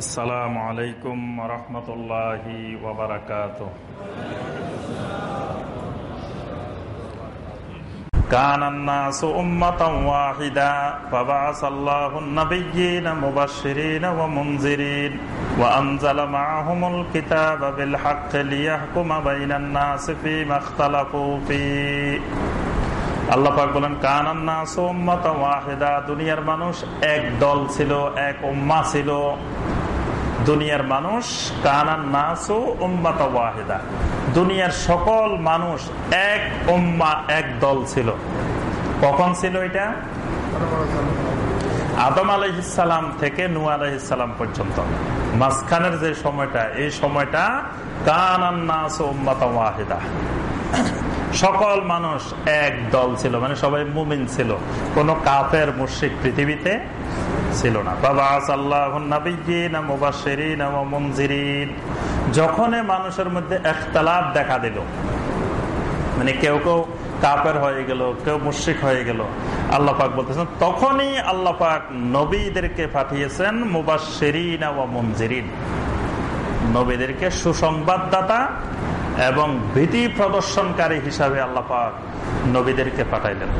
السلام عليكم ورحمة الله وبركاته كان الناس أمة واحدة فبعث الله النبيين مبشرين ومنذرين وأنزل معهم الكتاب بالحق ليحكم بين الناس فيما اختلفوا فيه আল্লাহ পাক বলেন কানান্না সোম্মত ওয়াহিদা দুনিয়ার মানুষ এক দল ছিল এক উম্মা ছিল দুনিয়ার মানুষ কানান্নাসু উম্মাত ওয়াহিদা। দুনিয়ার সকল মানুষ এক উম্মা, এক দল ছিল। কখন ছিল এটা? আদম আলহিসাম থেকে নু আলহিসাম পর্যন্ত। মাঝখানের যে সময়টা, এই সময়টা কানান্নাস উম্মাত ওয়াহিদা। সকল মানুষ এক দল ছিল মানে সবাই মুমিন ছিল। কোন কাফের মুর্শিক পৃথিবীতে ছিল না। বাবা যখন মানুষের মধ্যে একতলাপ দেখা দিল মানে কেউ কেউ কাপের হয়ে গেল, কেউ মুর্শিক হয়ে গেল, আল্লাহ পাক বলতেছেন, তখনই আল্লাহ পাক নবীদেরকে পাঠিয়েছেন মুবাসেরিন মঞ্জিরিন নবীদেরকে সুসংবাদদাতা এবং ভীতি প্রদর্শনকারী হিসাবে আল্লাপাক নবীদেরকে পাঠাইলেন।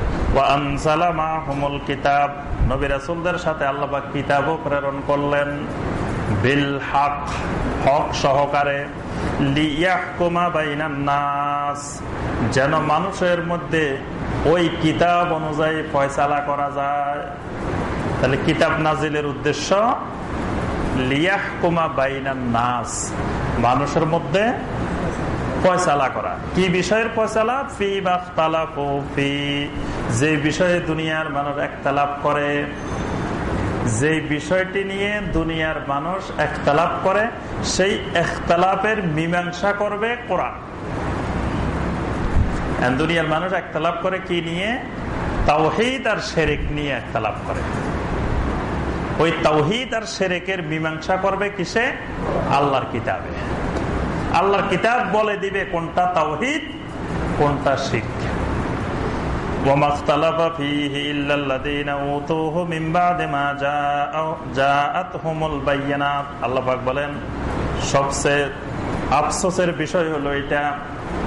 কিতাব, নবী রাসুলদের সাথে আল্লাপাক কিতাবও প্রেরণ করলেন। বিল হক হক সহকারে। নাস, যেন মানুষের মধ্যে ওই কিতাব অনুযায়ী ফয়সালা করা যায়। তাহলে কিতাব নাজিলের উদ্দেশ্য লিয়াহ কুমা বাইনান নাস, মানুষের মধ্যে ফয়সালা করা। কি বিষয়ের ফয়সালা? ফি বা ফি। যে বিষয়ে দুনিয়ার মানুষ একতালাপ করে, যে বিষয়টি নিয়ে দুনিয়ার মানুষ একতালাপ করে, সেই একতালাপের মীমাংসা করবে কোরআন। দুনিয়ার মানুষ একতালাপ করে কি নিয়ে? তাওহিদ আর শেরেক নিয়ে একতালাপ করে। ওই তাওহিদ আর শেরেকের মীমাংসা করবে কিসে? আল্লাহর কিতাবে। আল্লাহর কিতাব বলে দিবে কোনটা তাওহিদ, কোনটা শিখ এটা,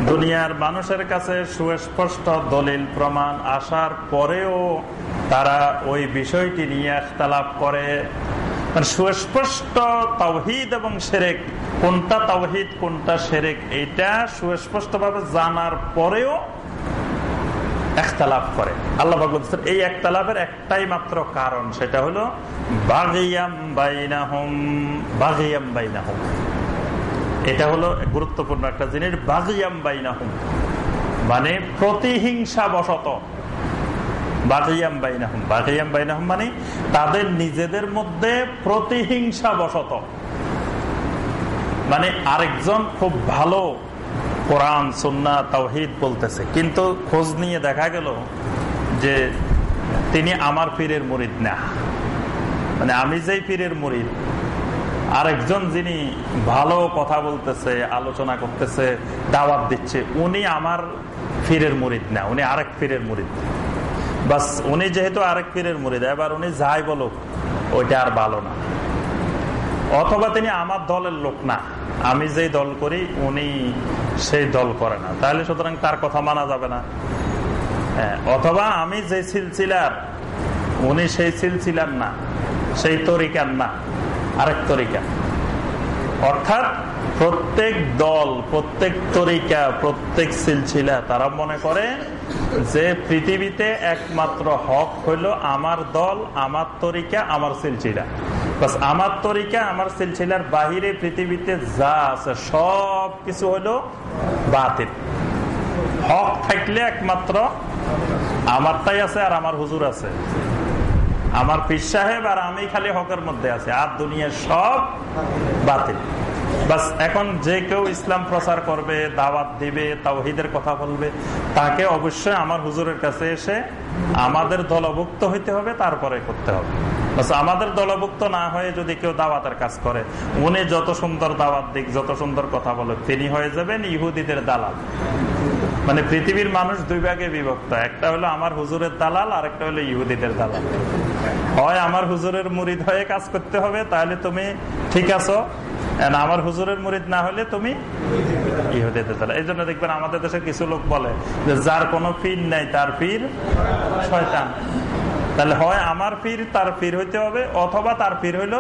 দুনিয়ার মানুষের কাছে সুস্পষ্ট দলিল, প্রমাণ আসার পরেও তারা ওই বিষয়টি নিয়ে করে। মানে সুস্পষ্ট তাওহিদ এবং সেরেক কোনটা তাওহিদ, কোনটা সেরেক এইটা সুস্পষ্ট ভাবে জানার পরেও একতালাপ করে। আল্লাহ এই একতালাপের একটাই মাত্র কারণ, সেটা হলো এটা হলো গুরুত্বপূর্ণ একটা জিনিস, বাগিয়াম বাইনাহম। মানে প্রতিহিংসা বশত বাগিয়াম বাইনাহম। বাগিয়াম বাইনাহম মানে তাদের নিজেদের মধ্যে প্রতিহিংসা বশত মানে আরেকজন খুব ভালো কোরআন সন্না তাওহিদ বলতেছে। কিন্তু খোঁজ নিয়ে দেখা গেল যে তিনি আমার পীরের মরিদ না। মানে আমি যেই পীরের মরিদ, আরেকজন যিনি ভালো কথা বলতেছে, আলোচনা করতেছে, দাওয়াত দিচ্ছে, উনি আমার ফিরের মুরিদ না, উনি আরেক ফিরের মুরিদ। বাস উনি যেহেতু আরেক ফিরের মুরিদ, এবার উনি যাই বলুক, ওইটা আর ভালো না। অথবা তিনি আমার দলের লোক না। আমি যেই দল করি উনি সেই দল করে না। তাহলে সুতরাং তার কথা মানা যাবে না। হ্যাঁ, অথবা আমি যে সিলসিলার উনি সেই সিলসিলার না সেই তরিকার না আরেক তরিকা অর্থাৎ প্রত্যেক দল প্রত্যেক তরিকা প্রত্যেক সিলসিলা তারা মনে করে যে পৃথিবীতে একমাত্র হক হইল আমার দল আমার তরিকা আমার সিলসিলা। বাস আমার তরিকা, আমার সিলসিলার বাহিরে পৃথিবীতে যা আছে সব কিছু হইল বাতিল। হক থাকলে একমাত্র আমারটাই আছে আর আমার হুজুর আছে। আমার পীর সাহেব আর আমি খালি হকের মধ্যে আছে আর দুনিয়ার সব বাতিল। বাস এখন যে কেউ ইসলাম প্রচার করবে, দাওয়াত দিবে, তাওহিদের কথা বলবে, তাকে অবশ্যই আমার হুজুরের কাছে এসে আমাদের দলভুক্ত হইতে হবে, তারপরে করতে হবে। আমাদের দলভুক্ত না হয়ে যদি কেউ দাওয়াতের কাজ করে, উনি যত সুন্দর দাওয়াত দিক, যত সুন্দর কথা বলে তিনি হয়ে যাবেন ইহুদিদের দালাল। মানে পৃথিবীর মানুষ দুই ভাগে বিভক্ত। একটা হলো আমার হুজুরের দালাল আর একটা হলো ইহুদিদের দালাল। হয় আমার হুজুরের মুরিদ হয়ে কাজ করতে হবে, তাহলে তুমি ঠিক আছো? আমার হুজুরের মুরিদ না হলে তুমি ইহুদিদের দালাল। এই জন্য দেখবেন আমাদের দেশে কিছু লোক বলে যে, যার কোনো পীর নেই, তার পীর শয়তান। তাহলে হয় আমার পীর, তার পীর হইতে হবে, অথবা তার পীর হইল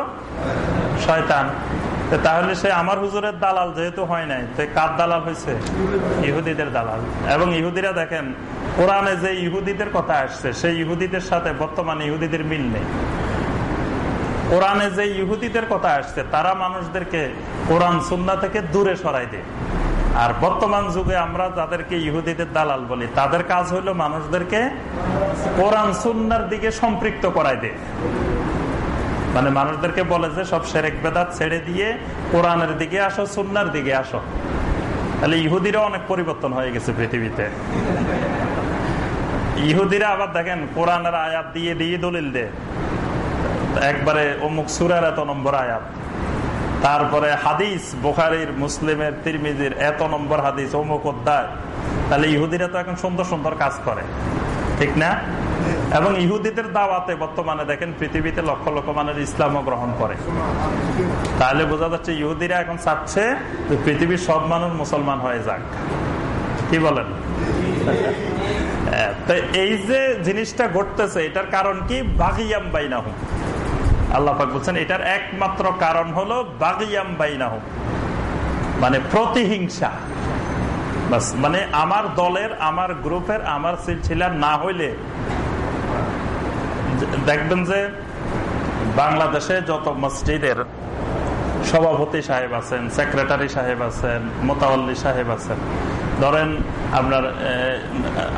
শয়তান। তাহলে সে আমার হুজুরের দালাল যেহেতু হয় নাই, তো কার দালাল হয়েছে ইহুদিদের দালাল। এবং ইহুদিরা দেখেন, কোরআনে যে ইহুদিদের কথা আসছে, সেই ইহুদিদের সাথে বর্তমানে ইহুদিদের মিল নেই। কোরআনে যে ইহুদিদের কথা আসছে, তারা মানুষদেরকে কোরআন, সুন্না থেকে দূরে সরাই দেয়। আর বর্তমান যুগে আমরা যাদেরকে ইহুদিদের দালাল বলি, তাদের কাজ হইল মানুষদেরকে কোরআন সুন্নার দিকে সম্পৃক্ত করাই দেয়। মানে মানুষদেরকে বলে যে, সব সেরেক বেদাত ছেড়ে দিয়ে কোরআনের দিকে আসো, সুন্নার দিকে আসো। তাহলে ইহুদিরা অনেক পরিবর্তন হয়ে গেছে পৃথিবীতে। ইহুদিরা আবার দেখেন, কোরআনের আয়াত দিয়ে দিয়ে দলিল দে একবারে অমুক সুরার এত নম্বর আয়াত। তারপরে হাদিস, বোখারির, মুসলিমের, তিরমিজির, এত নম্বর হাদিস, অমুক অধ্যায়। তাহলে ইহুদিরা তো এখন সুন্দর সুন্দর কাজ করে। ঠিক না? এবং ইহুদিদের দাওয়াতে বর্তমানে দেখেন পৃথিবীতে লক্ষ লক্ষ মানুষ ইসলামও গ্রহণ করে। তাহলে বোঝা যাচ্ছে ইহুদিরা এখন চাচ্ছে যে পৃথিবীর সব মানুষ মুসলমান হয়ে যাক। কি বলেন? তো এই যে জিনিসটা ঘটতেছে, এটার কারণ কি? বাগিয়াম বাইনাহ আল্লাহ বলছেন, এটার একমাত্র কারণ হলো বাগিয়াম বাইনাহ। মানে প্রতিহিংসা। মানে আমার দলের, আমার গ্রুপের, আমার সিলসিলার না হইলে দেখবেন যে বাংলাদেশে যত মসজিদের সভাপতি সাহেব আছেন, সেক্রেটারি সাহেব আছেন মোতাল্লি সাহেব আছেন, ধরেন আপনার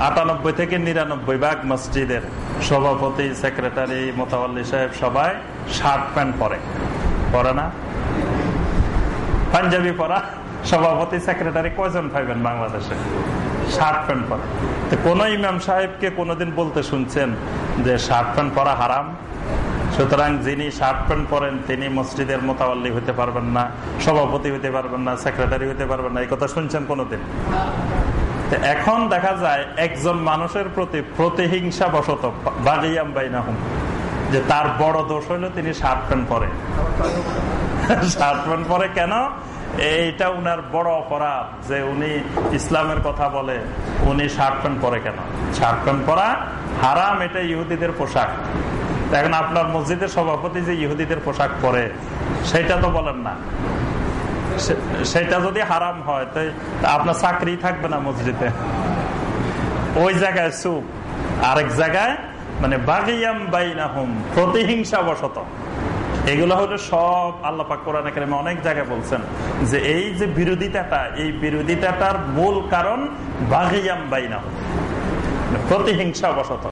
আটানব্বই থেকে নিরানব্বই ভাগ মসজিদের সভাপতি, সেক্রেটারি মোতাল্লি সাহেব সবাই শার্ট প্যান্ট পরে। পরে না? পাঞ্জাবি পরা সভাপতি, সেক্রেটারি কয়জন পাইবেন বাংলাদেশে? শার্ট প্যান্ট পরে। তো কোন ইমাম সাহেবকে কোনোদিন বলতে শুনছেন যে শার্ট প্যান্ট পরা হারাম? সুতরাং যিনি শার্ট প্যান্ট পরেন, তিনি মসজিদের মোতাবল্লি হতে পারবেন না, সভাপতি হতে পারবেন না, সেক্রেটারি হতে পারবেন না। এই কথা শুনছেন কোনোদিন? এখন দেখা যায় একজন মানুষের প্রতি প্রতিহিংসা বশত বাগিয়াম বাইনাহুম, যে তার বড় দোষ হইল তিনি শার্ট প্যান্ট পরে। শার্ট প্যান্ট পরে কেন? এইটা উনার বড় অপরাধ, যে উনি ইসলামের কথা বলে, উনি শার্ট প্যান্ট পরে কেন? শার্ট প্যান্ট পরা হারাম, এটা ইহুদিদের পোশাক। এখন আপনার মসজিদের সভাপতি যে ইহুদিদের পোশাক পরে, সেটা তো বলেন না। সেটা যদি হারাম হয়, তো আপনার চাকরি থাকবে না মসজিদে। ওই জায়গায় সুপ আরেক জায়গায় মানে বাগিয়াম বাইনাহুম প্রতিহিংসা বশত এগুলো হলো সব আল্লাহ অনেক জায়গায় বলছেন যে এই যে বিরোধিতাটা, এই বিরোধিতাটার মূল কারণ বাগিয়াম বাইনাহুম প্রতিহিংসা বশত